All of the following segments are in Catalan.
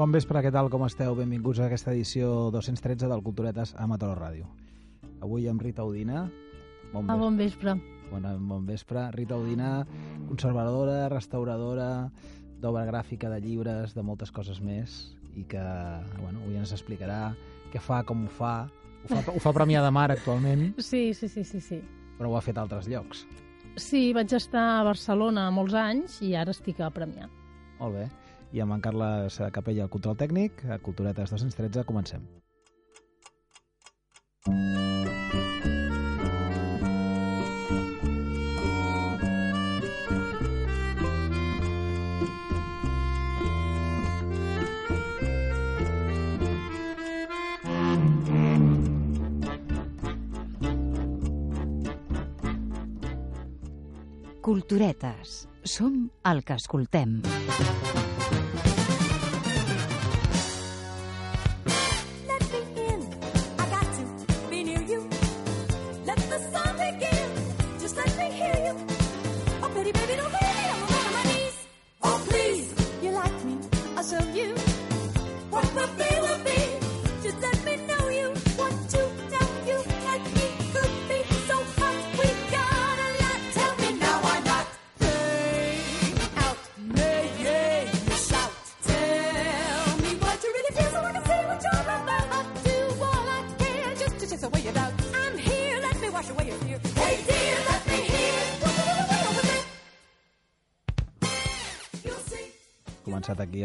Bon vespre, què tal, com esteu? Benvinguts a aquesta edició 213 del Culturetes a Mataró Ràdio. Avui amb Rita Udina. Bon Ah, vespre. bon vespre. Bon, bon vespre. Rita Udina, conservadora, restauradora, d'obra gràfica, de llibres, de moltes coses més, i que bueno, avui ens explicarà què fa, com ho fa. Ho fa, ho fa Premià de Mar actualment, Sí, sí, sí, sí, sí. però ho ha fet a altres llocs. Sí, vaig estar a Barcelona molts anys i ara estic a Premià. Molt bé. I amb en Carles Capella, el control tècnic, a Culturetes 213, comencem. Culturetes. Som el que escoltem.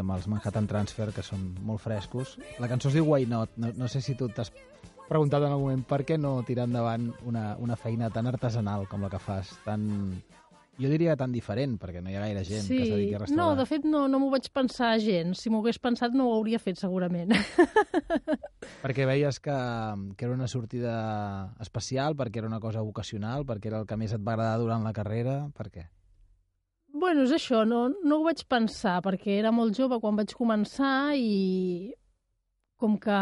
Amb els Manhattan Transfer, que són molt frescos. La cançó es diu Why Not. No, no sé si tu t'has preguntat en algun moment per què no tirar endavant una, una feina tan artesanal com la que fas, tan... Jo diria tan diferent, perquè no hi ha gaire gent que es dediqui a restaurar. No, de fet no, no m'ho vaig pensar gens. Si m'ho hagués pensat no ho hauria fet segurament. Perquè veies que, que era una sortida especial, perquè era una cosa vocacional, perquè era el que més et va agradar durant la carrera, per què? Bueno, és això, no, no ho vaig pensar perquè era molt jove quan vaig començar i com que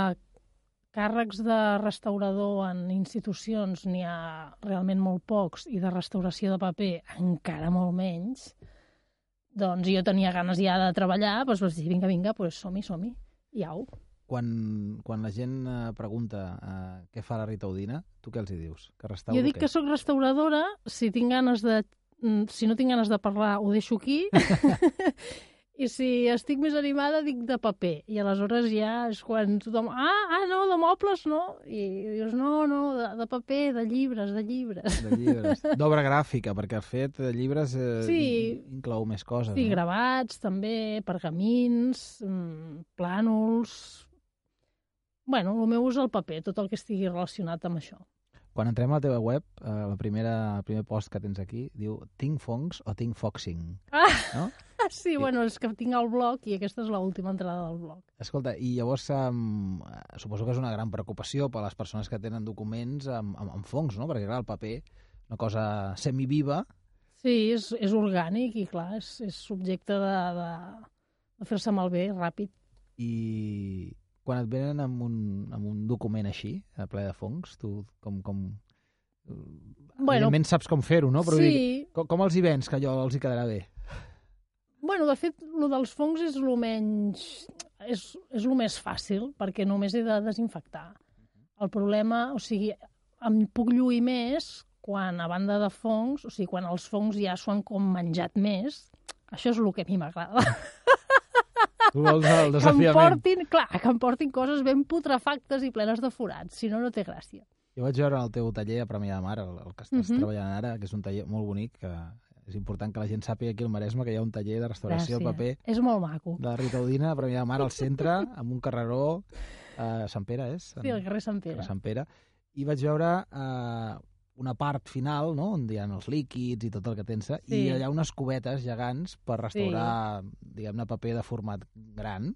càrrecs de restaurador en institucions n'hi ha realment molt pocs i de restauració de paper encara molt menys, doncs jo tenia ganes ja de treballar, doncs vaig dir, vinga, vinga, doncs som-hi, som-hi, i au. Quan, quan la gent eh, pregunta eh, què fa la Rita Udina, tu què els hi dius? Que restaura Jo dic què? que sóc restauradora, si tinc ganes de... mm, Si no tinc ganes de parlar, ho deixo aquí. I si estic més animada, dic de paper. I aleshores ja és quan tothom... Ah, ah no, de mobles no. I dius, no, no, de, de paper, de llibres, de llibres. de llibres, d'obra gràfica, perquè el fet de llibres eh, Sí. in- inclou més coses. Sí, no? gravats també, pergamins, mm, plànols... Bueno, el meu és el paper, tot el que estigui relacionat amb això. Quan entrem a la teva web, eh, la primera, el primer post que tens aquí diu tinc fongs o tinc foxing, Ah, no? sí, bueno, és que tinc el blog i aquesta és l'última entrada del blog. Escolta, i llavors um, suposo que és una gran preocupació per a les persones que tenen documents amb, amb, amb fongs, no? Perquè, clar, el paper, una cosa semiviva, Sí, és, és orgànic i, clar, és, és subjecte de, de, de fer-se malbé ràpid. i quan et venen amb un, amb un document així, a ple de fongs, tu com... com... Bueno, Evidentment saps com fer-ho, no? Però vull dir, sí, com, com els hi vens que allò els hi quedarà bé? bueno, de fet, el dels fongs és el menys... És, és el més fàcil, perquè només he de desinfectar. El problema, o sigui, em puc lluir més quan, a banda de fongs, o sigui, quan els fongs ja s'ho han com menjat més, això és el que a mi m'agrada. Tu vols el Que em desafiament. portin, clar, que em portin coses ben putrefactes i plenes de forats, si no, no té gràcia. Jo vaig veure el teu taller a Premià de Mar, el, el que estàs Mhm. treballant ara, que és un taller molt bonic, que és important que la gent sàpiga aquí al Maresme que hi ha un taller de restauració del paper És molt maco. de la Rita Udina a Premià de Mar al centre, amb un carreró a Sant Pere, és? Sí, al carrer Sant Pere. a Sant Pere. I vaig veure eh, una part final, no?, on hi ha els líquids i tot el que tens, i Sí. allà unes cubetes gegants per restaurar, diguem-ne, paper de format gran.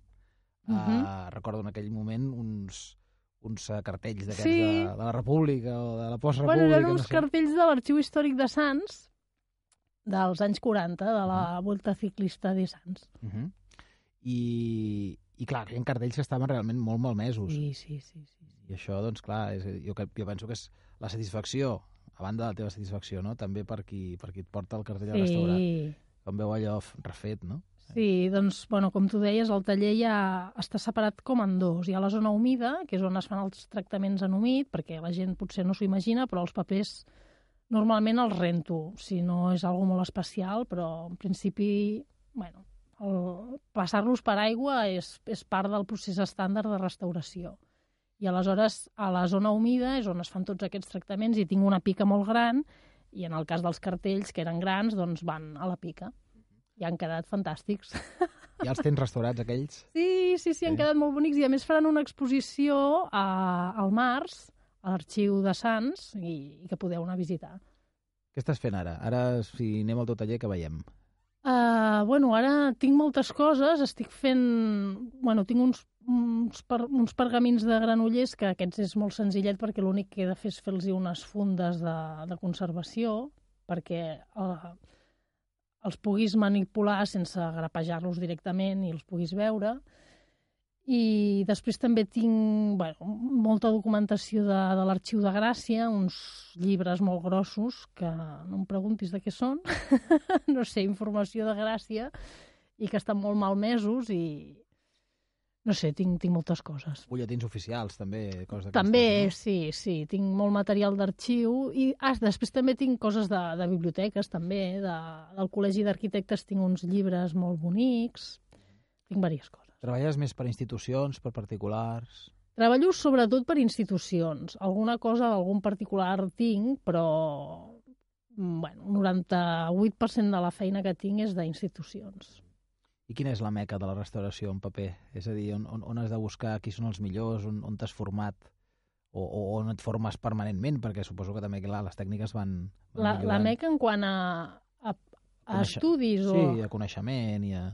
Mhm. eh, recordo en aquell moment uns, uns eh, cartells d'aquests Sí. de, de la República o de la Bueno, postrepública. eren uns no sé. cartells de l'Arxiu Històric de Sants dels anys 40, de la Volta Ciclista de Sants. Uh -huh. I, I, clar, hi ha cartells que estaven realment molt malmesos. Sí, sí, sí. sí. I això, doncs, clar, és, jo, que- jo penso que és la satisfacció, a banda de la teva satisfacció, no? també per qui, per qui et porta el cartell a restaurar. Sí, Quan veu allò refet, no? sí, Sí, doncs, bueno, com tu deies, el taller ja està separat com en dos. Hi ha la zona humida, que és on es fan els tractaments en humit, perquè la gent potser no s'ho imagina, però els papers normalment els rento, si no és algo molt especial, però en principi, bueno, passar-los per aigua és, és part del procés estàndard de restauració. I aleshores, a la zona humida és on es fan tots aquests tractaments i tinc una pica molt gran i en el cas dels cartells, que eren grans, doncs van a la pica. I han quedat fantàstics. Ja els tens restaurats, aquells? Sí, sí, sí, han Sí. quedat molt bonics i a més faran una exposició a, al març a l'arxiu de Sants i, i que podeu anar a visitar. Què estàs fent ara? Ara, si anem al teu taller, que veiem? Uh, bueno, ara tinc moltes coses, estic fent... Bueno, tinc uns, uns, per, uns pergamins de granollers que aquests és molt senzillet perquè l'únic que he de fer és fer-los unes fundes de, de conservació perquè uh, els puguis manipular sense grapejar-los directament i els puguis veure. I després també tinc bueno, molta documentació de, de l'Arxiu de Gràcia, uns llibres molt grossos que no em preguntis de què són, no sé, informació de Gràcia, i que estan molt malmesos i no sé, tinc, tinc moltes coses. Butlletins oficials, també, coses També, no? sí, sí, tinc molt material d'arxiu i ah, després també tinc coses de, de biblioteques, també, de, del Col·legi d'Arquitectes tinc uns llibres molt bonics, tinc diverses coses. Treballes més per institucions, per particulars... Treballo sobretot per institucions. Alguna cosa d'algun particular tinc, però bueno, un 98% de la feina que tinc és d'institucions. I quina és la meca de la restauració en paper? És a dir, on, on, on has de buscar qui són els millors, on, on t'has format, o, o on et formes permanentment, perquè suposo que també clar, les tècniques van, van La, la meca en quant a, a, a Conèixer- estudis o... Sí, a coneixement i a,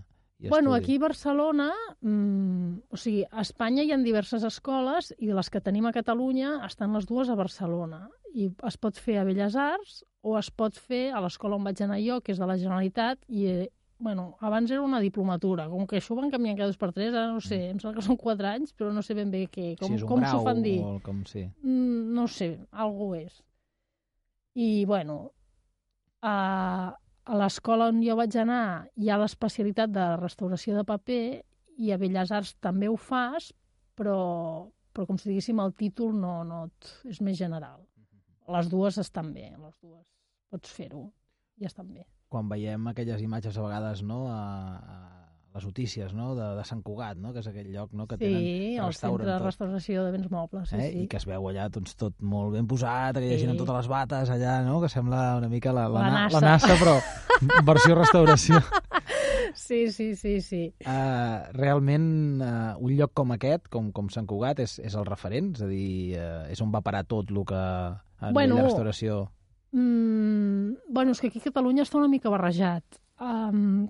i Bueno, estudi. aquí a Barcelona, mm, o sigui, a Espanya hi ha diverses escoles i de les que tenim a Catalunya estan les dues a Barcelona. I es pot fer a Belles Arts o es pot fer a l'escola on vaig anar jo, que és de la Generalitat, i eh, bueno, abans era una diplomatura, com que això ho van canviant cada dos per tres, ara no sé, em sembla que són quatre anys, però no sé ben bé què, com, Mm. si com s'ho fan dir. o com sí. Mm, no sé, algú és. I, bueno, a, a l'escola on jo vaig anar hi ha l'especialitat de restauració de paper i a Belles Arts també ho fas, però, però com si diguéssim, el títol no, no et, és més general. Les dues estan bé, les dues. Pots fer-ho i estan bé. Quan veiem aquelles imatges a vegades no, a, a les notícies no, de, de Sant Cugat, no, que és aquell lloc no, que tenen, sí, el centre de restauració de béns mobles, sí, eh? sí. i que es veu allà doncs, tot molt ben posat, aquella gent Sí. amb totes les bates allà, no? que sembla una mica la, la, La na- NASA. la NASA, però versió restauració. Sí, sí, sí, sí. Uh, realment, uh, un lloc com aquest, com, com Sant Cugat, és, és el referent? És a dir, uh, és on va parar tot el que a Bueno, de restauració... Mm, bueno, és que aquí a Catalunya està una mica barrejat. Um,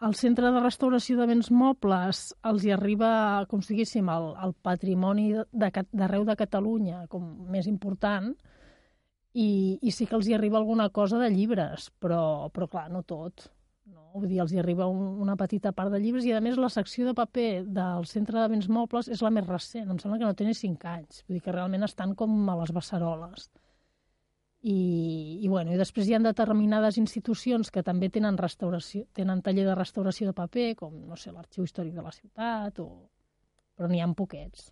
al centre de restauració de béns mobles els hi arriba, com si diguéssim, el, el patrimoni de- de d'arreu de Catalunya com més important i, i sí que els hi arriba alguna cosa de llibres, però, però clar, no tot. No? Vull dir, els hi arriba un, una petita part de llibres i, a més, la secció de paper del centre de béns mobles és la més recent. Em sembla que no té ni 5 anys. Vull dir que realment estan com a les beceroles. I, i, bueno, i després hi ha determinades institucions que també tenen restauració, tenen taller de restauració de paper, com, no sé, l'Arxiu Històric de la Ciutat, o... però n'hi ha poquets.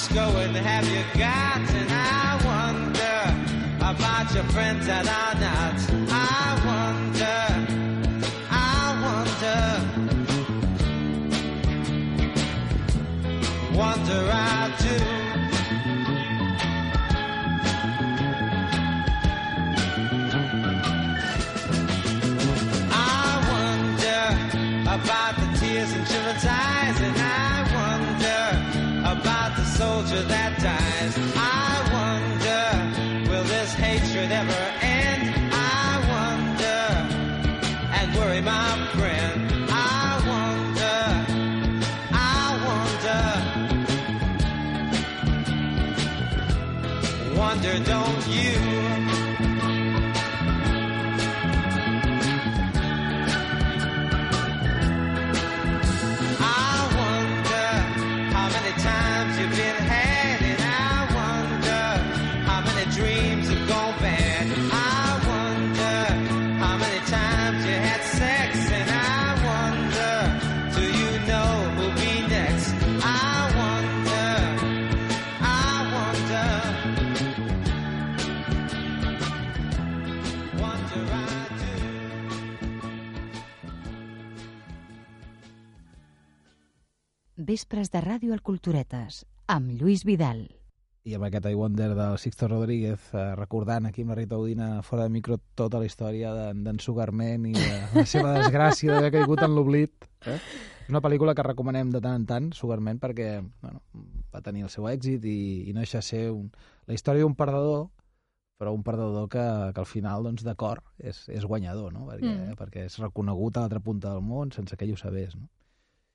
Much going have you got, and I wonder about your friends that are not. I wonder, I wonder, wonder I Vespres de ràdio al Culturetes, amb Lluís Vidal. I amb aquest I Wonder del Sixto Rodríguez, eh, recordant aquí amb la Rita Udina fora de micro tota la història d'en Sugarman i de la seva desgràcia d'haver caigut en l'oblit. Eh? És una pel·lícula que recomanem de tant en tant, Sugarman, perquè bueno, va tenir el seu èxit i, i no deixa de ser un, la història d'un perdedor, però un perdedor que, que al final, doncs, d'acord, és, és guanyador, no? Perquè, Mm. perquè és reconegut a l'altra punta del món sense que ell ho sabés, no?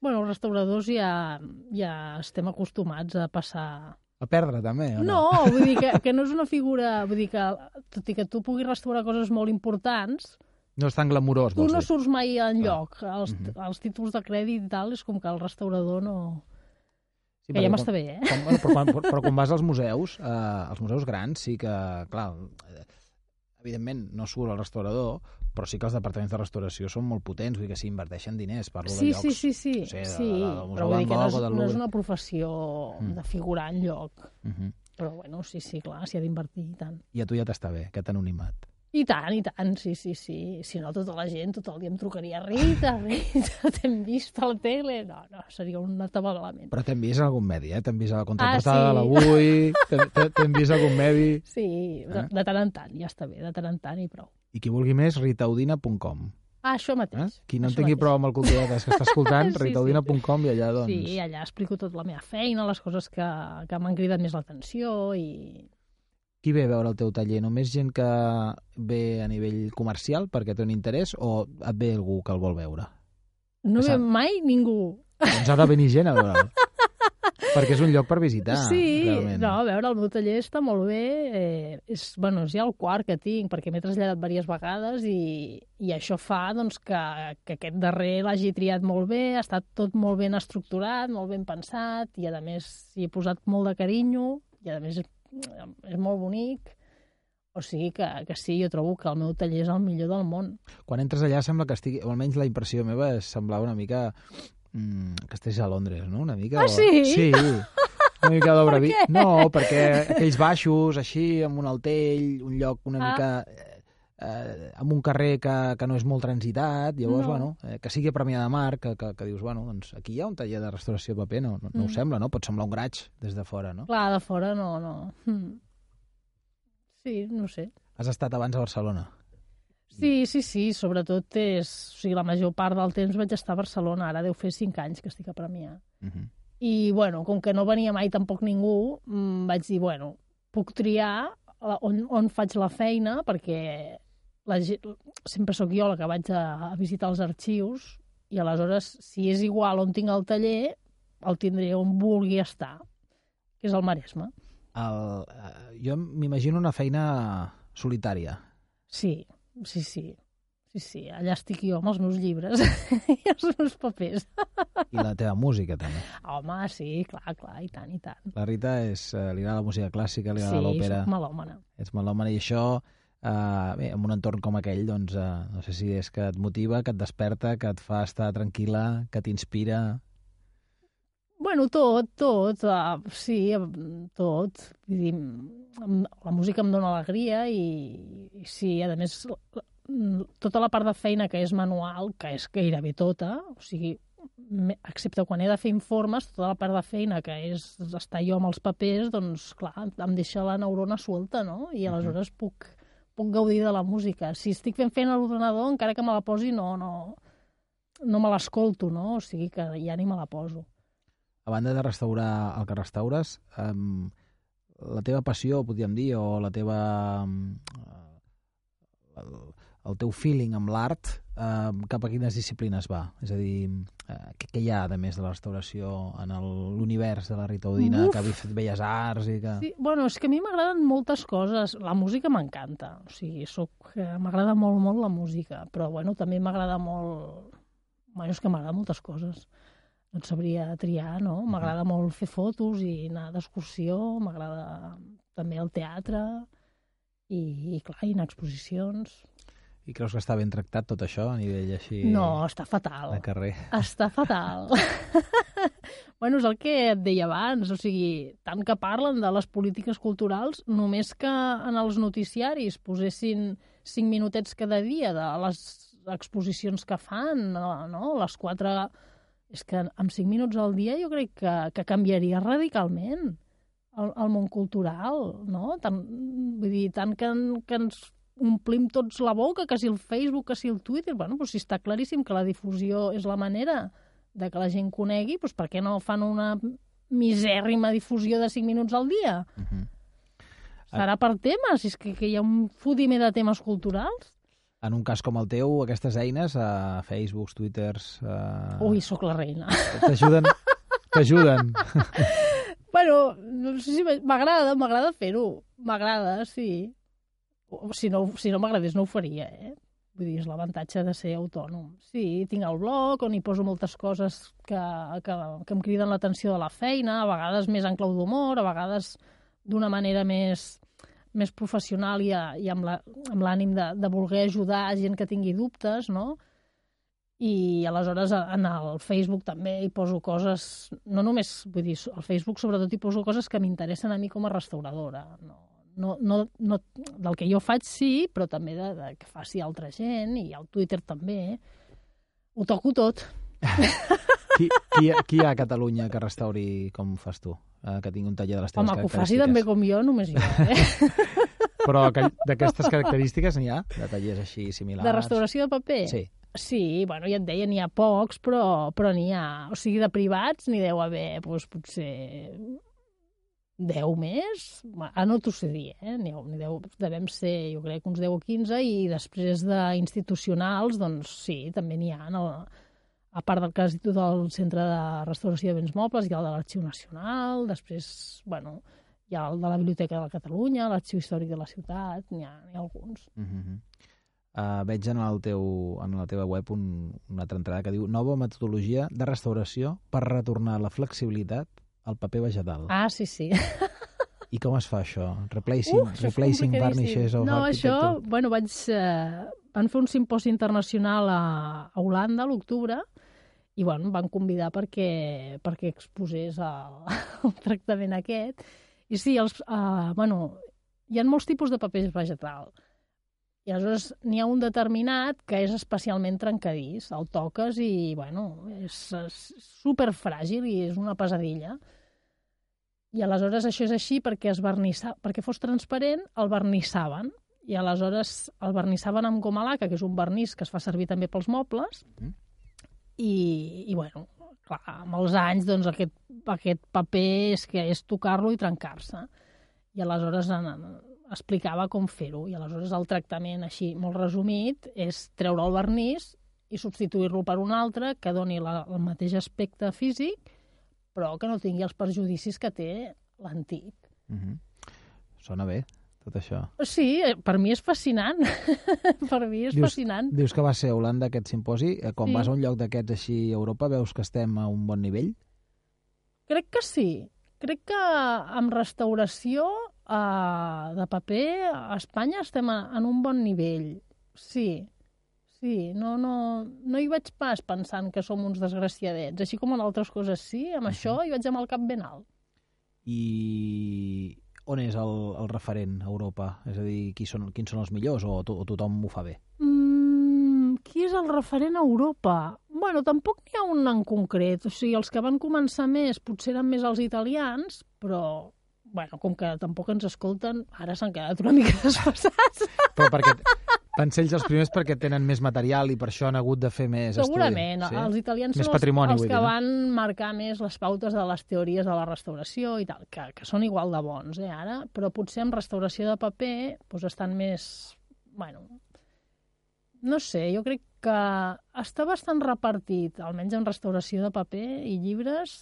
Bueno, els restauradors ja, ja estem acostumats a passar... A perdre, també, o no? No, vull dir que, que no és una figura... Vull dir que, tot i que tu puguis restaurar coses molt importants, No és tan glamurós, tu no dir? surts mai en Clar. lloc. Els, Mhm. els títols de crèdit i tal, és com que el restaurador no... Sí, que ja m'està bé, eh? Quan, bueno, però, quan, però, però quan vas als museus, eh, als museus grans, sí que, clar, eh, evidentment no surt el restaurador, però sí que els departaments de restauració són molt potents, vull dir que s'hi inverteixen diners, parlo Sí, de llocs... sí, sí, sí. no sé, de- sí de- del Museu però vull dir que no és, no és una professió Mm. de figurar en lloc. Uh -huh. Però bueno, sí, sí, clar, s'hi ha d'invertir i tant. I a tu ja t'està bé, aquest anonimat. I tant, i tant, sí, sí, sí. Si no, tota la gent tot el dia em trucaria Rita, Rita, t'hem vist a la tele. No, no, seria un atabalament. Però t'hem vist en algun medi, eh? T'hem vist a la Ah, contraportada sí. de l'avui, t'hem- vist a algun medi... Sí, de, Eh? de tant en tant, ja està bé, de tant en tant i prou. I qui vulgui més, ritaudina.com. Ah, això Eh? mateix. Qui no en tingui mateix. prou amb el culturetes que està escoltant, Sí, sí. ritaudina.com i allà, doncs... Sí, allà explico tota la meva feina, les coses que, que m'han cridat més l'atenció i... Qui ve a veure el teu taller? Només gent que ve a nivell comercial perquè té un interès o et ve algú que el vol veure? No ve mai ningú. Doncs ha de venir gent a veure'l. perquè és un lloc per visitar, sí, realment. no, a veure, el meu taller està molt bé. Eh, és, bueno, és ja el quart que tinc, perquè m'he traslladat diverses vegades i, i això fa doncs, que, que aquest darrer l'hagi triat molt bé, ha estat tot molt ben estructurat, molt ben pensat, i a més hi he posat molt de carinyo, i a més és, molt bonic. O sigui que, que sí, jo trobo que el meu taller és el millor del món. Quan entres allà sembla que estigui... O almenys la impressió meva és semblava una mica... Mm, que estiguis a Londres, no? Una mica... Ah, o- sí? Sí. Una mica d'obra... Per vi- què? No, perquè aquells baixos, així, amb un altell, un lloc una Ah. mica... Eh, eh, amb un carrer que, que no és molt transitat, llavors, No. bueno, eh, que sigui a Premià de Mar, que, que, que dius, bueno, doncs aquí hi ha un taller de restauració de paper, no, no, no Mm. ho sembla, no? Pot semblar un graig des de fora, no? Clar, de fora no, no. Mm. Sí, no sé. Has estat abans a Barcelona. Sí, sí, sí, sobretot és... O sigui, la major part del temps vaig estar a Barcelona, ara deu fer cinc anys que estic a Premià. Uh -huh. I, bueno, com que no venia mai tampoc ningú, mm, vaig dir, bueno, puc triar on, on faig la feina, perquè la, sempre sóc jo la que vaig a, a visitar els arxius, i aleshores, si és igual on tinc el taller, el tindré on vulgui estar, que és el Maresme. El, eh, jo m'imagino una feina solitària. Sí, sí, sí. Sí, sí, allà estic jo amb els meus llibres i els meus papers. I la teva música, també. Home, sí, clar, clar, i tant, i tant. La Rita és, eh, li agrada la música clàssica, li agrada Sí, l'òpera, soc melòmana. ets melòmana, i això, eh, bé, en un entorn com aquell, doncs, eh, no sé si és que et motiva, que et desperta, que et fa estar tranquil·la, que t'inspira... Bueno, tot, tot, uh, sí, tot. Vull dir, la música em dóna alegria i, i sí, a més, tota la part de feina que és manual, que és gairebé tota, o sigui, excepte quan he de fer informes, tota la part de feina que és estar jo amb els papers, doncs, clar, em deixa la neurona suelta, no? I aleshores puc, puc gaudir de la música. Si estic fent feina a l'ordenador, encara que me la posi, no, no, no me l'escolto, no? O sigui que ja ni me la poso. A banda de restaurar el que restaures, um, la teva passió, podríem dir, o la teva... Um, el, el teu feeling amb l'art, um, cap a quines disciplines va? És a dir, uh, què, què hi ha, a més de la restauració, en el- l'univers de la Rita Udina, Uf! que havia fet Belles Arts i que... Sí, bueno, és que a mi m'agraden moltes coses. La música m'encanta. O sigui, soc, eh, m'agrada molt, molt la música. Però, bueno, també m'agrada molt... Bueno, és que m'agrada moltes coses. No et sabria triar, no? M'agrada molt fer fotos i anar d'excursió. M'agrada també el teatre i, i, clar, i anar a exposicions. I creus que està ben tractat tot això a nivell així No, està fatal. de carrer? Està fatal. bueno, és el que et deia abans, o sigui, tant que parlen de les polítiques culturals, només que en els noticiaris posessin cinc minutets cada dia de les exposicions que fan, no? no? Les quatre... És que amb cinc minuts al dia jo crec que, que canviaria radicalment el, el món cultural, no? Tant, vull dir, tant que, en- que ens omplim tots la boca, que si el Facebook, que si el Twitter, bueno, doncs si està claríssim que la difusió és la manera de que la gent conegui, doncs per què no fan una misèrrima difusió de 5 minuts al dia? Uh -huh. Serà per temes? És que, que hi ha un fotimer de temes culturals? En un cas com el teu, aquestes eines, a Facebooks, Twitters... Uh, Ui, sóc la reina. T'ajuden? T'ajuden? bueno, no sé si m'agrada, m'agrada fer-ho. M'agrada, sí. Si no, si no m'agradés no ho faria, eh? Vull dir, és l'avantatge de ser autònom. Sí, tinc el blog on hi poso moltes coses que, que, que em criden l'atenció de la feina, a vegades més en clau d'humor, a vegades d'una manera més, més professional i, a, i amb la- l'ànim de, de voler ajudar a gent que tingui dubtes, no? I aleshores en el Facebook també hi poso coses, no només, vull dir, al Facebook sobretot hi poso coses que m'interessen a mi com a restauradora. No, no, no, no, del que jo faig sí, però també de, de que faci altra gent i al Twitter també. Ho toco tot. Qui, qui, qui hi ha a Catalunya que restauri com fas tu? Eh, que tingui un taller de les teves Home, que ho faci també com jo, només jo, eh? Però que- d'aquestes característiques n'hi ha? De tallers així similars? De restauració de paper? Sí. Sí, bueno, ja et deia, n'hi ha pocs, però, però n'hi ha. O sigui, de privats n'hi deu haver, doncs, potser 10 més? Ah, no t'ho sé dir, eh? N'hi deu, devem ser, jo crec, uns 10 o 15, i després d'institucionals, doncs sí, també n'hi ha. No? A part del tu del Centre de Restauració de Béns Mobles, hi ha el de l'Arxiu Nacional, després, bueno, hi ha el de la Biblioteca de Catalunya, l'Arxiu Històric de la Ciutat, n'hi ha, ha alguns. Uh -huh. uh, veig en, el teu, en la teva web un, una altra entrada que diu nova metodologia de restauració per retornar la flexibilitat al paper vegetal. Ah, sí, sí. I com es fa això? Replacing, Uf, això replacing varnishes of No, això, bueno, vaig... Eh, van fer un simposi internacional a, a Holanda a l'octubre i, bueno, em van convidar perquè, perquè exposés el, el tractament aquest. I sí, els, eh, bueno, hi ha molts tipus de papers vegetal. I aleshores n'hi ha un determinat que és especialment trencadís. El toques i, bueno, és, és superfràgil i és una pesadilla. I aleshores això és així perquè es vernissa, perquè fos transparent, el vernissaven. I aleshores el vernissaven amb goma laca, que és un vernís que es fa servir també pels mobles. Mhm. I, I, bueno, clar, amb els anys, doncs, aquest, aquest paper és que és tocar-lo i trencar-se. I aleshores en, explicava com fer-ho. I aleshores el tractament, així, molt resumit, és treure el vernís i substituir-lo per un altre que doni la, el mateix aspecte físic, però que no tingui els perjudicis que té l'antic. Uh -huh. Sona bé, tot això. Sí, eh, per mi és fascinant. per mi és Dius- fascinant. Dius que va ser a Holanda aquest simposi. Eh, Quan Sí. vas a un lloc d'aquests així a Europa, veus que estem a un bon nivell? Crec que sí. Crec que amb restauració eh, de paper a Espanya estem a, en un bon nivell. Sí. Sí, no, no, no hi vaig pas pensant que som uns desgraciadets. Així com en altres coses sí, amb això hi vaig amb el cap ben alt. I on és el, el referent a Europa? És a dir, qui són, quins són els millors o, to, o tothom ho fa bé? Mm, qui és el referent a Europa? Bueno, tampoc n'hi ha un en concret. O sigui, els que van començar més potser eren més els italians, però bueno, com que tampoc ens escolten, ara s'han quedat una mica desfasats. Però perquè van ser ells els primers perquè tenen més material i per això han hagut de fer més Segurament, estudi. els italians Més són els, patrimoni, els que dir, no? van marcar més les pautes de les teories de la restauració i tal, que, que són igual de bons, eh, ara, però potser en restauració de paper doncs estan més... Bueno, no sé, jo crec que està bastant repartit, almenys en restauració de paper i llibres,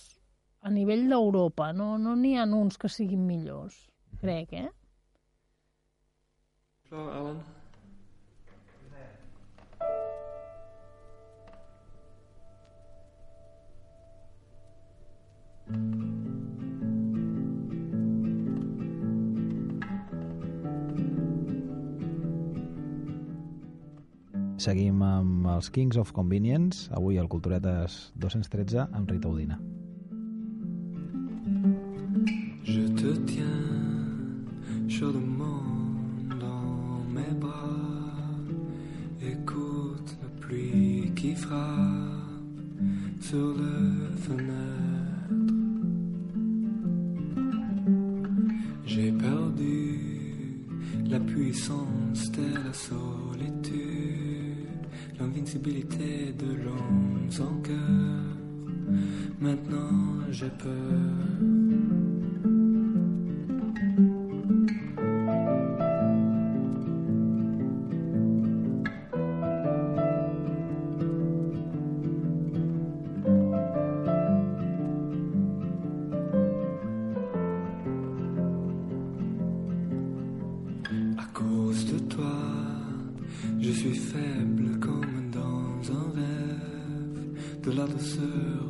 a nivell d'Europa. No n'hi no ha uns que siguin millors, crec, eh? Alan? Seguim amb els Kings of Convenience, avui al Culturetes 213 amb Rita Udina. Je te tiens chaudement dans mes bras. Écoute la pluie qui frappe sur le fenêtre. La puissance de la solitude, l'invincibilité de l'homme sans cœur. Maintenant j'ai peur. sœur.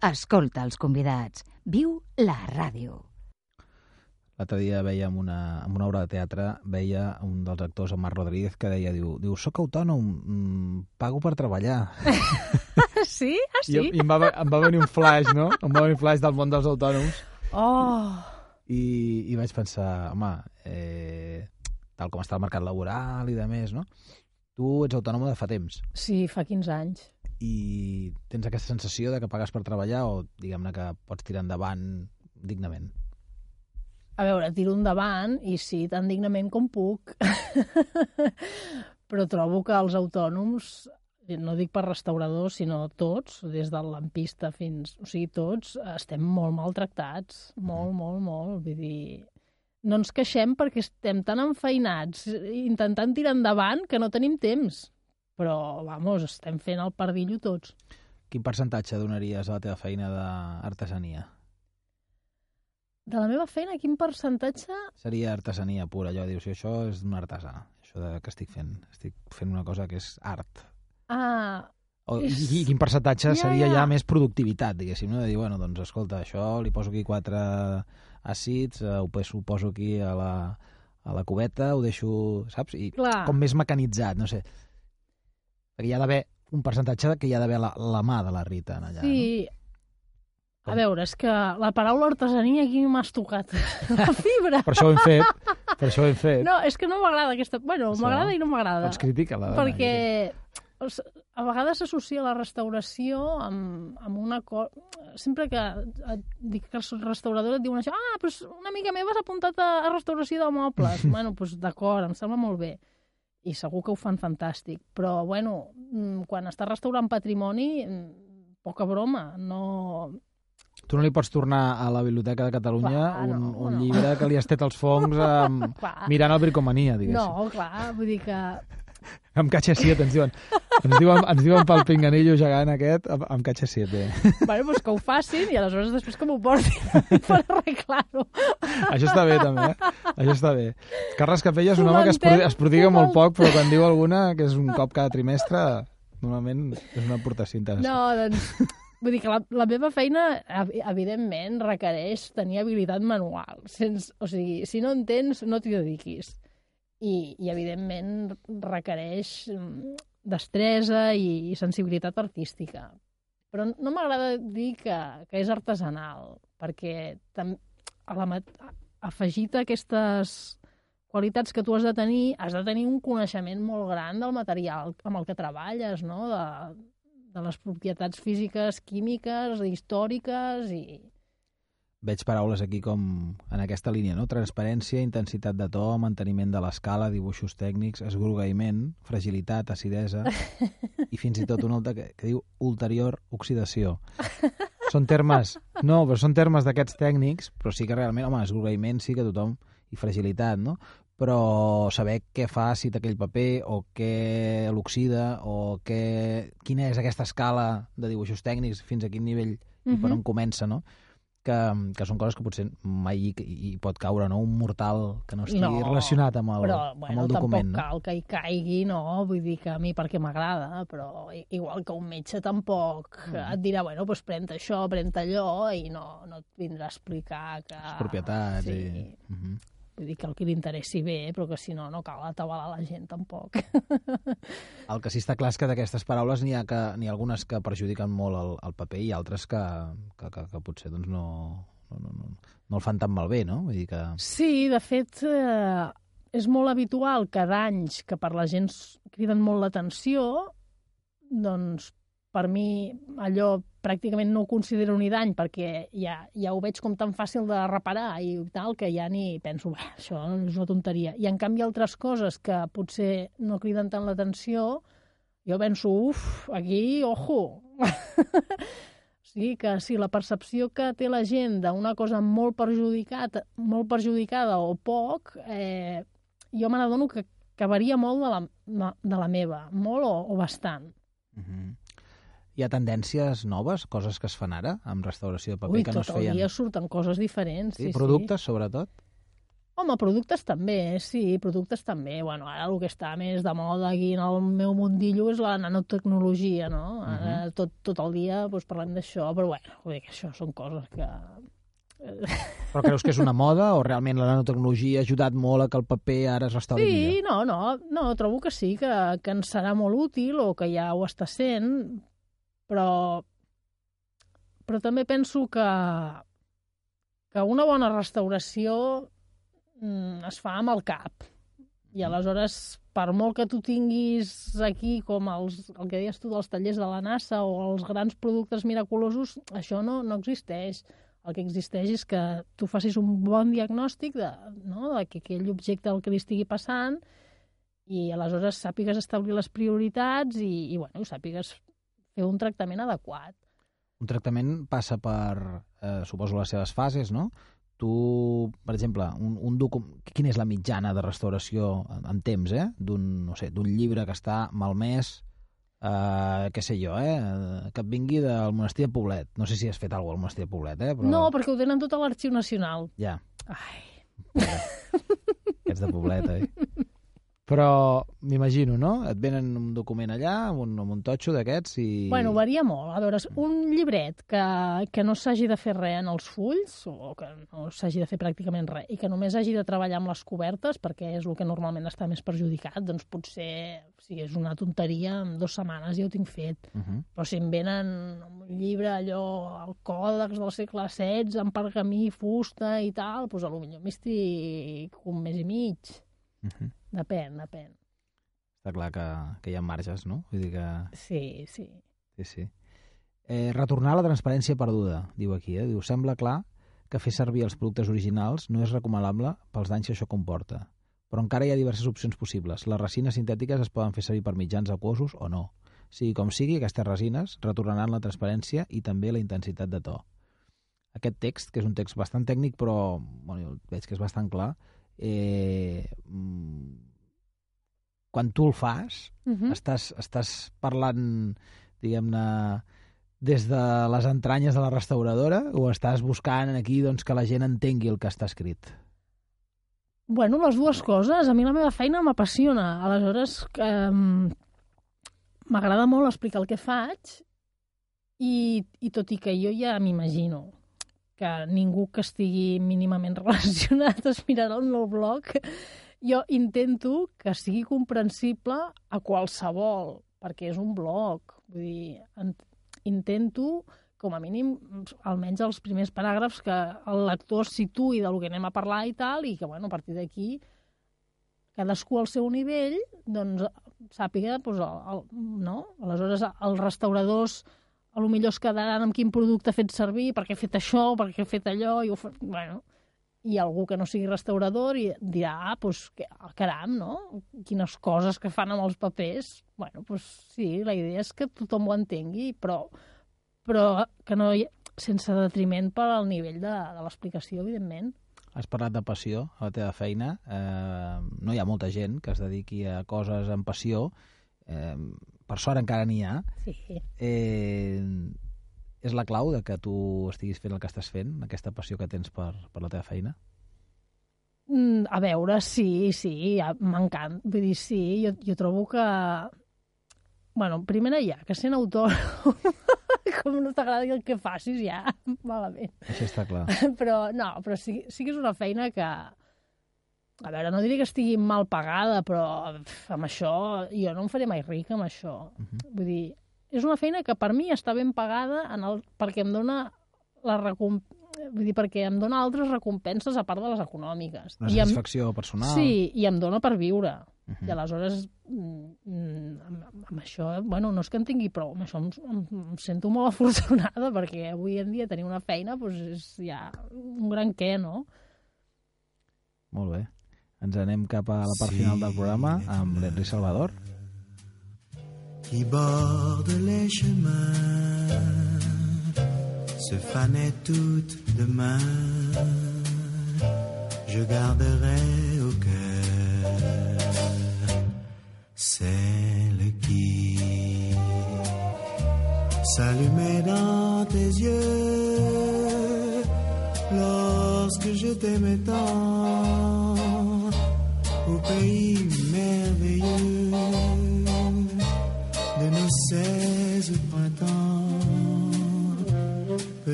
Escolta els convidats. Viu la ràdio. L'altre dia veia en una, en una obra de teatre, veia un dels actors, en Marc Rodríguez, que deia, diu, diu soc autònom, mm, pago per treballar. sí? Ah, I, sí? I em, va, em va venir un flash, no? Em va venir un flash del món dels autònoms. Oh, I, i vaig pensar, home, eh, tal com està el mercat laboral i de més, no? Tu ets autònoma de fa temps sí, fa 15 anys. I tens aquesta sensació de que pagues per treballar o diguem-ne que pots tirar endavant dignament. A veure, tiro endavant i sí, tan dignament com puc. Però trobo que els autònoms, no dic per restauradors, sinó tots, des del lampista fins... O sigui, tots estem molt maltractats, molt, molt, molt. Vull dir, no ens queixem perquè estem tan enfeinats intentant tirar endavant que no tenim temps. Però, vamos, estem fent el pardillo tots. Quin percentatge donaries a la teva feina d'artesania? De la meva feina, quin percentatge? Seria artesania pura, allò dius, si això és un artesà, això de, que estic fent. Estic fent una cosa que és art. Ah, O, i, És- I quin percentatge Ja, seria ja. ja més productivitat, diguéssim, no? De dir, bueno, doncs escolta, això li poso aquí quatre àcids, eh, ho, poso, ho poso aquí a la, a la cubeta, ho deixo, saps? I Clar. com més mecanitzat, no sé. Perquè hi ha d'haver un percentatge que hi ha d'haver la, la mà de la Rita en allà, Sí, Com? a veure, és que la paraula artesania aquí m'has tocat la fibra. no? Per això ho hem fet, per això ho hem fet. No, és que no m'agrada aquesta... Bueno, m'agrada i no m'agrada. Critica-la. dona, perquè a vegades s'associa la restauració amb, amb una cosa... Sempre que et dic que els restauradors et diuen això, ah, doncs una amiga meva s'ha apuntat a, a restauració de mobles. bueno, doncs d'acord, em sembla molt bé. I segur que ho fan fantàstic. Però, bueno, mm, quan estàs restaurant patrimoni, mm, poca broma, no... Tu no li pots tornar a la Biblioteca de Catalunya Clar, un, no, un no. llibre que li has tret els fongs amb, mirant el Bricomania, diguéssim. No, clar, vull dir que... Amb catxa 7, ens diuen. Ens diuen, ens diuen pel pinganillo gegant aquest amb, amb catxa 7. Bueno, doncs que ho facin i aleshores després que m'ho portin per arreglar-ho. Això està bé, també. Eh? Això està bé. Carles Capella és un home que es, prodi- es prodiga molt poc, però quan diu alguna, que és un cop cada trimestre, normalment és una aportació interessant. No, doncs... Vull dir que la, la meva feina, ev- evidentment, requereix tenir habilitat manual. Sense, o sigui, si no en tens, no t'hi dediquis. I, I, evidentment, requereix mm, destresa i, i sensibilitat artística. Però no m'agrada dir que, que és artesanal, perquè a la, afegit a aquestes qualitats que tu has de tenir, has de tenir un coneixement molt gran del material amb el que treballes, no? de, de les propietats físiques, químiques, històriques i... Veig paraules aquí com en aquesta línia, no? Transparència, intensitat de to, manteniment de l'escala, dibuixos tècnics, esgrogaïment, fragilitat, acidesa i fins i tot un altre que, que diu ulterior oxidació. Són termes, no, però són termes d'aquests tècnics, però sí que realment, home, esgrogaïment sí que tothom, i fragilitat, no? Però saber què fa si aquell paper o què l'oxida o què, quina és aquesta escala de dibuixos tècnics, fins a quin nivell i per on comença, no? Que, que són coses que potser mai hi, hi pot caure, no? Un mortal que no estigui No, relacionat amb el, Però, amb bueno, el document, tampoc no? cal que hi caigui, no? Vull dir que a mi perquè m'agrada, però igual que un metge tampoc Mm. et dirà, bueno, doncs pren això, pren allò, i no, no et vindrà a explicar que... Les propietats Sí. i... Uh -huh. Vull dir que el que li interessi bé, però que si no, no cal atabalar la gent tampoc. El que sí està clar és que d'aquestes paraules n'hi ha, que, ha algunes que perjudiquen molt el, el paper i altres que, que, que, que potser doncs, no, no, no, no, no el fan tan malbé, no? Vull dir que... Sí, de fet, eh, és molt habitual que d'anys que per la gent criden molt l'atenció, doncs per mi allò pràcticament no ho considero ni dany perquè ja, ja ho veig com tan fàcil de reparar i tal que ja ni penso, "Bah, això és una tonteria. I en canvi altres coses que potser no criden tant l'atenció, jo penso, uf, aquí, ojo. O sigui que si la percepció que té la gent d'una cosa molt, perjudicat, molt perjudicada o poc, eh, jo me n'adono que, que varia molt de la, de la meva, molt o, o bastant. Uh -huh. Hi ha tendències noves, coses que es fan ara, amb restauració de paper, Ui, que no tot es el feien... dia surten coses diferents. Sí, Sí, productes, sobretot? Sí. Home, productes també, sí, productes també. Bueno, ara el que està més de moda aquí en el meu mundillo és la nanotecnologia, no? Ara Mhm. tot, tot el dia doncs, parlem d'això, però bueno, vull dir que això són coses que... Però creus que és una moda o realment la nanotecnologia ha ajudat molt a que el paper ara es restauri Sí, millor? no, no, no, trobo que sí, que, que ens serà molt útil o que ja ho està sent, però, però també penso que, que una bona restauració mm, es fa amb el cap. I aleshores, per molt que tu tinguis aquí, com els, el que deies tu dels tallers de la NASA o els grans productes miraculosos, això no, no existeix. El que existeix és que tu facis un bon diagnòstic de, no, de que aquell objecte el que li estigui passant i aleshores sàpigues establir les prioritats i, i bueno, sàpigues fer un tractament adequat. Un tractament passa per, eh, suposo, les seves fases, no? Tu, per exemple, un, un docu... quina és la mitjana de restauració en, en temps, eh? D'un, no sé, d'un llibre que està malmès, eh, què sé jo, eh? Que et vingui del monestir de Poblet. No sé si has fet alguna cosa al monestir de Poblet, eh? Però... No, perquè ho tenen tot a l'Arxiu Nacional. Ja, Ai, aquests de Poblet, eh? Però m'imagino, no? Et venen un document allà, amb un, amb un totxo d'aquests i... Bueno, varia molt. A veure, un llibret que, que no s'hagi de fer res en els fulls, o que no s'hagi de fer pràcticament res, i que només hagi de treballar amb les cobertes, perquè és el que normalment està més perjudicat, doncs potser, si és una tonteria, en dues setmanes ja ho tinc fet. Uh -huh. Però si em venen un llibre, allò, el còdex del segle XVI, en pergamí, fusta i tal, doncs potser m'estic un mes i mig. Uh -huh. Depèn, depèn. Està clar que, que hi ha marges, no? Vull dir que... Sí, sí. Sí, sí. Eh, retornar a la transparència perduda, diu aquí. Eh? Diu, sembla clar que fer servir els productes originals no és recomanable pels danys que això comporta. Però encara hi ha diverses opcions possibles. Les resines sintètiques es poden fer servir per mitjans aquosos o no. Sigui com sigui, aquestes resines retornaran la transparència i també la intensitat de to. Aquest text, que és un text bastant tècnic, però bueno, veig que és bastant clar, eh, mm, quan tu el fas, Uh -huh. estàs, estàs parlant, diguem-ne, des de les entranyes de la restauradora o estàs buscant aquí doncs, que la gent entengui el que està escrit? Bueno, les dues coses. A mi la meva feina m'apassiona. Aleshores, um, m'agrada molt explicar el que faig i, i tot i que jo ja m'imagino que ningú que estigui mínimament relacionat es mirarà el meu blog, jo intento que sigui comprensible a qualsevol, perquè és un blog. Vull dir, en- intento, com a mínim, almenys els primers paràgrafs, que el lector situï del que anem a parlar i tal, i que, bueno, a partir d'aquí, cadascú al seu nivell, doncs, sàpiga, doncs, el, el, no? Aleshores, els restauradors a lo millor es quedaran amb quin producte ha fet servir, perquè he fet això, perquè he fet allò, i ho fa... bueno, i algú que no sigui restaurador i dirà, ah, doncs, que, caram, no? Quines coses que fan amb els papers. Bueno, doncs sí, la idea és que tothom ho entengui, però, però que no hi, sense detriment per al nivell de, de l'explicació, evidentment. Has parlat de passió a la teva feina. Eh, no hi ha molta gent que es dediqui a coses amb passió. Eh, per sort encara n'hi ha. Sí. Eh, és la clau de que tu estiguis fent el que estàs fent, aquesta passió que tens per, per la teva feina? Mm, a veure, sí, sí, ja m'encanta. Vull dir, sí, jo, jo trobo que... Bueno, primera ja, que sent autònom, com no t'agrada el que facis, ja, malament. Això està clar. Però no, però sí, sí que és una feina que... A veure, no diré que estigui mal pagada, però pf, amb això jo no em faré mai rica amb això. Uh -huh. Vull dir, és una feina que per mi està ben pagada en el, perquè em dona la recom... Vull dir, perquè em dona altres recompenses a part de les econòmiques. Una I em, satisfacció personal. sí, i em dona per viure. Uh -huh. I aleshores, mm, mm, amb, amb això, bueno, no és que en tingui prou, amb això em, em, em sento molt afortunada, perquè avui en dia tenir una feina doncs, és ja un gran què, no? Molt bé. Ens anem cap a la part final del programa amb l'Enric Salvador. qui borde les chemins se fanait toute demain. Je garderai au cœur celle qui s'allumait dans tes yeux lorsque je t'aimais tant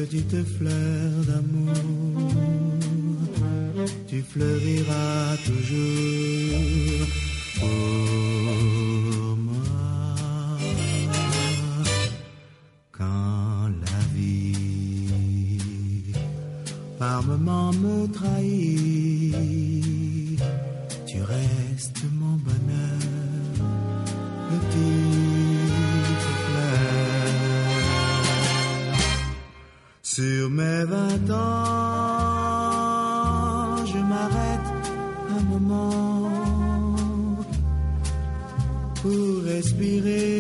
petite fleur d'amour, tu fleuriras toujours pour moi. Quand la vie par moments me trahit, Sur mes vingt ans, je m'arrête un moment pour respirer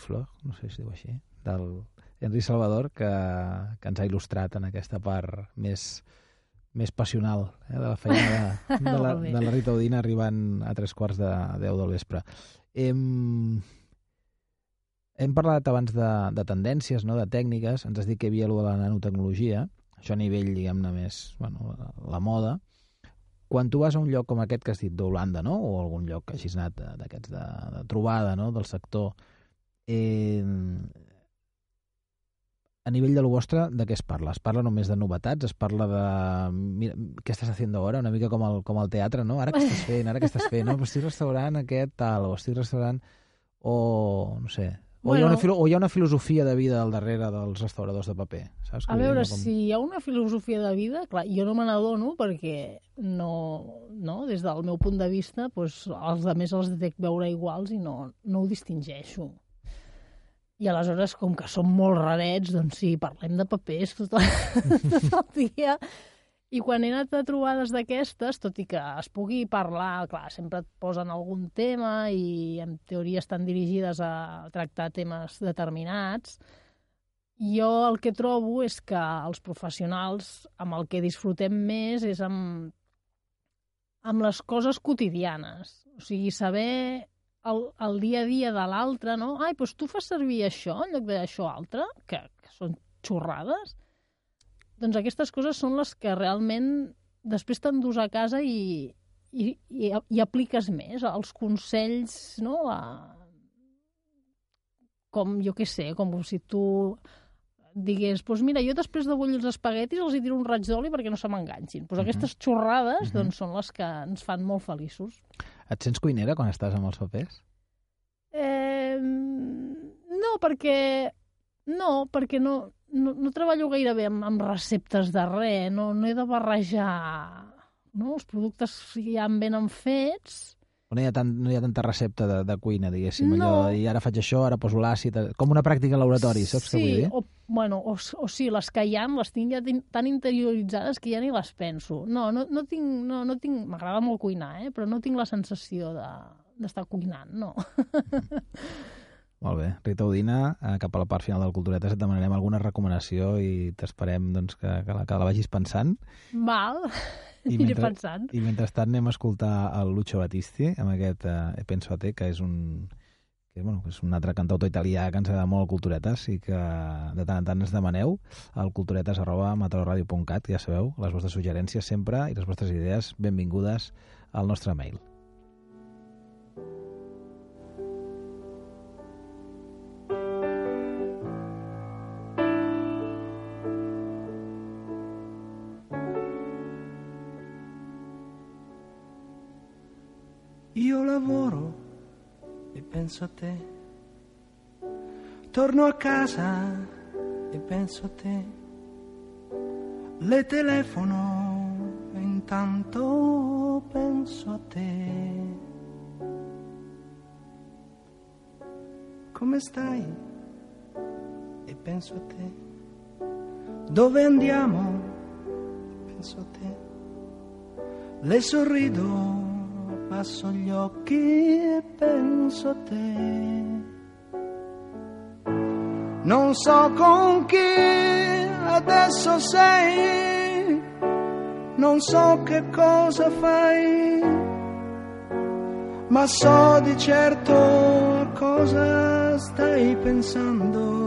Flor, no sé si diu així, del Henri Salvador, que, que ens ha il·lustrat en aquesta part més, més passional eh, de la feina de, de, la, de la Rita Odina arribant a tres quarts de deu del vespre. Hem, hem parlat abans de, de tendències, no? de tècniques, ens has dit que hi havia allò de la nanotecnologia, això a nivell, diguem-ne, més, bueno, la, la moda. Quan tu vas a un lloc com aquest que has dit d'Holanda, no? o algun lloc que hagis anat de- d'aquests de, de trobada no? del sector, eh, a nivell de lo vostre, de què es parla? Es parla només de novetats? Es parla de... Mira, què estàs haciendo ara? Una mica com el, com el teatre, no? Ara què estàs fent? Ara què estàs fent? No, però estic restaurant aquest tal, o estic restaurant... O, no sé... O, hi ha Bueno. una, filo- o hi ha una filosofia de vida al darrere dels restauradors de paper, saps? A veure, com- si hi ha una filosofia de vida, clar, jo no me n'adono perquè no, no, des del meu punt de vista, doncs, els més els dec veure iguals i no, no ho distingeixo. I aleshores, com que som molt rarets, doncs sí, parlem de papers tot el, tot el dia. I quan he anat a trobades d'aquestes, tot i que es pugui parlar, clar, sempre et posen algun tema i en teoria estan dirigides a tractar temes determinats, jo el que trobo és que els professionals amb el que disfrutem més és amb, amb les coses quotidianes. O sigui, saber el, el dia a dia de l'altre, no? Ai, doncs tu fas servir això en lloc d'això altre, que, que són xorrades. Doncs aquestes coses són les que realment després t'endús a casa i, i, i, i apliques més els consells, no? A, com, jo què sé, com si tu digués, doncs mira, jo després de bullir els espaguetis els hi tiro un raig d'oli perquè no se m'enganxin. Doncs aquestes xorrades Mhm. doncs, són les que ens fan molt feliços. Et sents cuinera quan estàs amb els papers? Eh, no, perquè no, perquè no, no, no treballo gaire bé amb, amb receptes de res, no, no he de barrejar no? els productes ja em venen fets. No hi ha, tant, no hi ha tanta recepta de, de cuina, diguéssim, No. allò de, i ara faig això, ara poso l'àcid, com una pràctica a laboratori, saps sí, què vull dir? O, bueno, o, o sí, les que hi ha les tinc ja tan interioritzades que ja ni les penso. No, no, no tinc... No, no tinc M'agrada molt cuinar, eh? però no tinc la sensació de d'estar cuinant, no. Molt bé. Rita Udina, eh, cap a la part final del Culturetes et demanarem alguna recomanació i t'esperem doncs, que, que, la, que la vagis pensant. Val, I aniré mentre- pensant. I mentrestant anem a escoltar el Lucio Battisti amb aquest eh, E penso a te, que és un que, bueno, és un altre cantautor italià que ens agrada molt al Culturetes i que de tant en tant ens demaneu al culturetes arroba matararadio.cat, ja sabeu, les vostres suggerències sempre i les vostres idees benvingudes al nostre mail. Io lavoro e penso a te. Torno a casa e penso a te. Le telefono e intanto penso a te. Come stai? E penso a te. Dove andiamo? Penso a te. Le sorrido, passo gli occhi e penso a te. Non so con chi adesso sei, non so che cosa fai, ma so di certo a cosa stai pensando.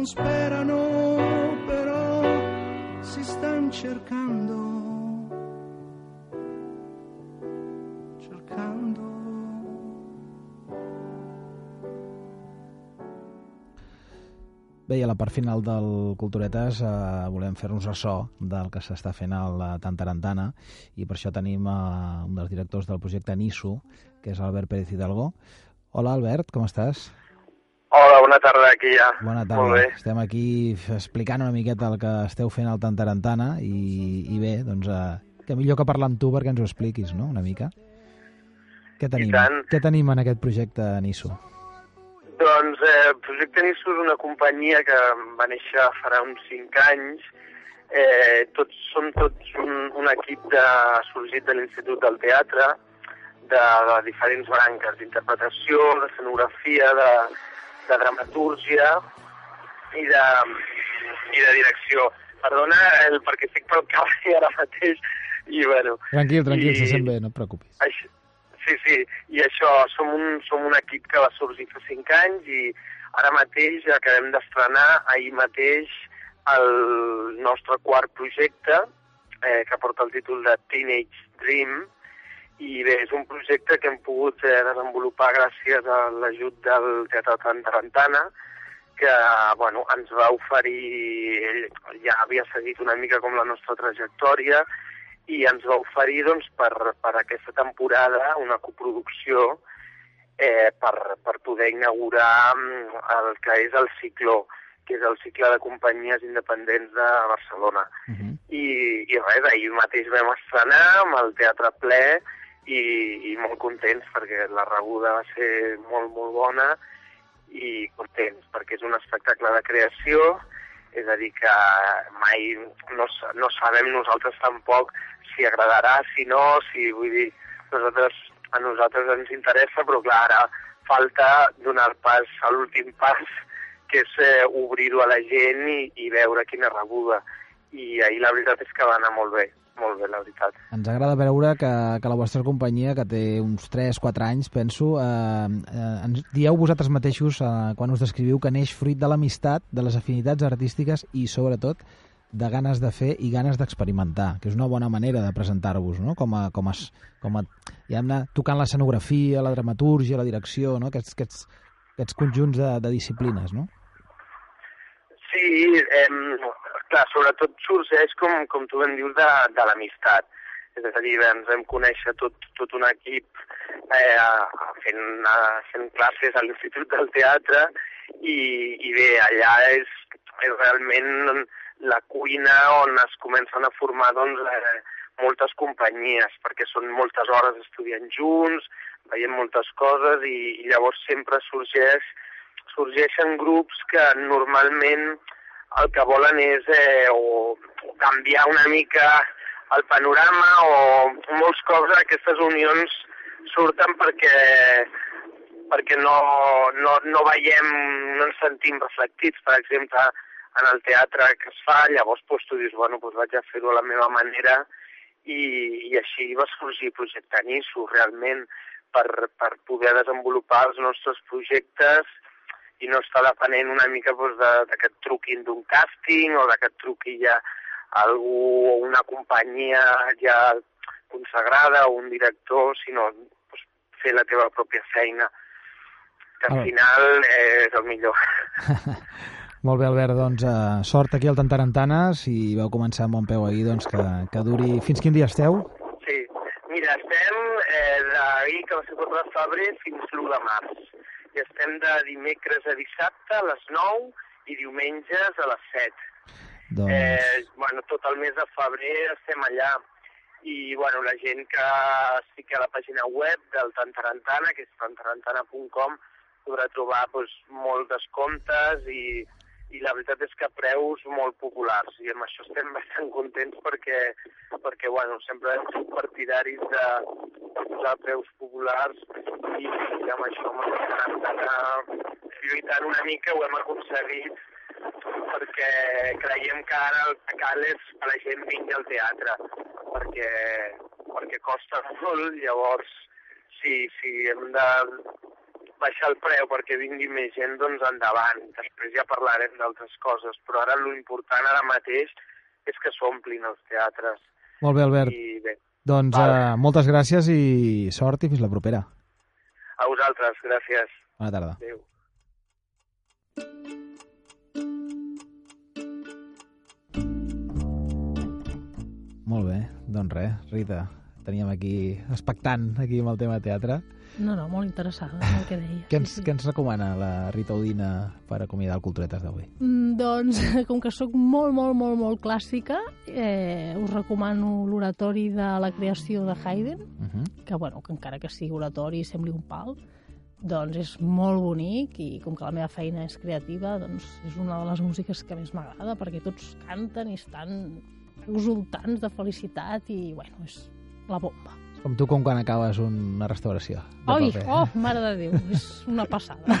Non sperano, però si stanno cercando, cercando. Bé, i a la part final del Culturetes eh, volem fer-nos ressò del que s'està fent a la Tantarantana i per això tenim eh, un dels directors del projecte NISU, que és Albert Pérez Hidalgo. Hola, Albert, com estàs? Hola, bona tarda aquí ja. Bona Molt tarda. bé. Estem aquí explicant una miqueta el que esteu fent al Tantarantana i, i bé, doncs, eh, que millor que parlar amb tu perquè ens ho expliquis, no?, una mica. Què tenim? Què tenim en aquest projecte NISU? Doncs eh, Projecte Nisso és una companyia que va néixer farà uns 5 anys. Eh, tots, som tots un, un equip de, sorgit de l'Institut del Teatre, de, de diferents branques d'interpretació, d'escenografia, de, de dramatúrgia i de, i de direcció. Perdona el, perquè estic pel cavall ara mateix i bueno... Tranquil, tranquil, I- se sent bé, no et preocupis. Això, sí, sí, i això, som un, som un equip que va sorgir fa 5 anys i ara mateix acabem d'estrenar ahir mateix el nostre quart projecte, eh, que porta el títol de Teenage Dream, i bé, és un projecte que hem pogut eh, desenvolupar gràcies a l'ajut del Teatre Tarantana, que bueno, ens va oferir, ell ja havia seguit una mica com la nostra trajectòria, i ens va oferir doncs, per, per aquesta temporada una coproducció eh, per, per poder inaugurar mm, el que és el cicló, que és el cicle de companyies independents de Barcelona. Uh -huh. I, i res, ahir mateix vam estrenar amb el teatre ple i, i molt contents perquè la rebuda va ser molt, molt bona i contents perquè és un espectacle de creació, és a dir, que mai no, no sabem nosaltres tampoc si agradarà, si no, si vull dir, nosaltres, a nosaltres ens interessa, però clar, ara falta donar pas a l'últim pas, que és eh, obrir-ho a la gent i, i veure quina rebuda. I ahir la veritat és que va anar molt bé, molt bé, la veritat. Ens agrada veure que, que la vostra companyia, que té uns 3-4 anys, penso, eh, eh, ens dieu vosaltres mateixos, eh, quan us descriviu, que neix fruit de l'amistat, de les afinitats artístiques i, sobretot, de ganes de fer i ganes d'experimentar, que és una bona manera de presentar-vos, no? Com a, com a, com a diguem-ne, tocant l'escenografia, la dramatúrgia, la direcció, no? Aquests, aquests, aquests conjunts de, de disciplines, no? Sí, eh, clar, sobretot sorgeix, com, com tu ben dius, de, de l'amistat. És a dir, ens vam conèixer tot, tot un equip eh, fent, fent classes a l'Institut del Teatre i, i bé, allà és, és realment la cuina on es comencen a formar doncs, eh, moltes companyies, perquè són moltes hores estudiant junts, veient moltes coses i, i llavors sempre sorgeix, sorgeixen grups que normalment el que volen és eh, o, o canviar una mica el panorama o molts cops aquestes unions surten perquè perquè no, no, no veiem, no ens sentim reflectits, per exemple, en el teatre que es fa, llavors doncs, tu dius, bueno, doncs vaig a fer-ho a la meva manera i, i així va sorgir Projecte Nisso, realment, per, per poder desenvolupar els nostres projectes i no estar depenent una mica doncs, de- de que et truquin d'un càsting o de que et truqui ja algú o una companyia ja consagrada o un director, sinó doncs, fer la teva pròpia feina, que al Ah. final eh, és el millor. Molt bé, Albert, doncs eh, sort aquí al Tantarantanes i vau començar amb bon peu ahir, doncs que, que duri... Fins quin dia esteu? Sí, mira, estem eh, d'ahir, que va ser 4 de febrer, fins l'1 de març. I estem de dimecres a dissabte a les 9 i diumenges a les 7. Doncs... Eh, bueno, tot el mes de febrer estem allà. I, bueno, la gent que estigui a la pàgina web del Tantarantana, que és tantarantana.com, podrà trobar doncs, molts descomptes i, i la veritat és que preus molt populars i amb això estem bastant contents perquè, perquè bueno, sempre hem sigut partidaris de, de posar preus populars i, i amb això amb el Tantarantana lluitant una mica ho hem aconseguit perquè creiem que ara el que cal és que la gent vingui al teatre, perquè perquè costa molt, llavors si, si hem de baixar el preu perquè vingui més gent, doncs endavant. Després ja parlarem d'altres coses, però ara lo important ara mateix és que s'omplin els teatres. Molt bé, Albert. I bé, Doncs Vale. uh, moltes gràcies i sort i fins la propera. a vosaltres, gràcies. Bona tarda. Adéu. Molt bé, doncs res, Rita, teníem aquí expectant aquí amb el tema teatre. No, no, molt interessada en el que deia. Què ens, sí, sí. què ens recomana la Rita Udina per acomiadar el Culturetes d'avui? Mm, Doncs, com que sóc molt, molt, molt, molt clàssica, eh, us recomano l'oratori de la creació de Haydn, Uh -huh. que, bueno, que encara que sigui oratori sembli un pal, doncs és molt bonic i com que la meva feina és creativa, doncs és una de les músiques que més m'agrada perquè tots canten i estan exultants de felicitat i, bueno, és la bomba. Com tu com quan acabes una restauració. Oi, paper. oh, mare de Déu, és una passada.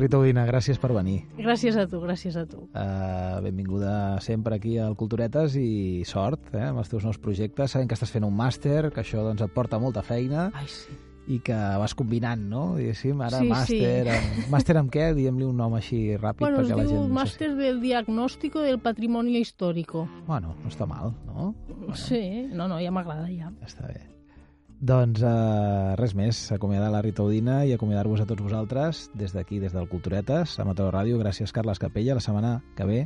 Rita Udina, gràcies per venir. Gràcies a tu, gràcies a tu. Uh, benvinguda sempre aquí al Culturetes i sort eh, amb els teus nous projectes. Sabem que estàs fent un màster, que això doncs, et porta molta feina Ai, sí. I que vas combinant, no? Diguéssim, ara Sí, màster, sí. amb... màster amb què? Diguem-li un nom així ràpid Bueno, es perquè la diu gent... Màster del Diagnóstico del Patrimonio Histórico. Bueno, no està mal, no? Bueno, Sí, no, no, ja m'agrada, ja. Està bé. Doncs uh, res més, acomiadar la Rita Udina i acomiadar-vos a tots vosaltres des d'aquí, des del Culturetes, a Mataró Ràdio. Gràcies, Carles Capella. La setmana que ve,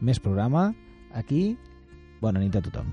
més programa aquí. Bona nit a tothom.